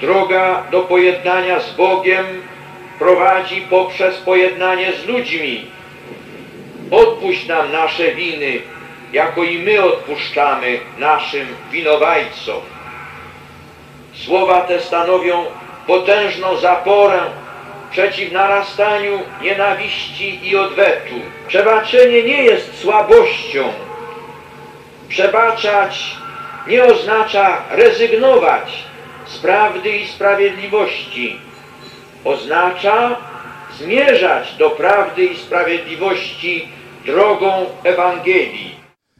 Droga do pojednania z Bogiem prowadzi poprzez pojednanie z ludźmi. Odpuść nam nasze winy, jako i my odpuszczamy naszym winowajcom. Słowa te stanowią potężną zaporę przeciw narastaniu nienawiści i odwetu. Przebaczenie nie jest słabością. Przebaczać nie oznacza rezygnować z prawdy i sprawiedliwości. Oznacza zmierzać do prawdy i sprawiedliwości drogą Ewangelii.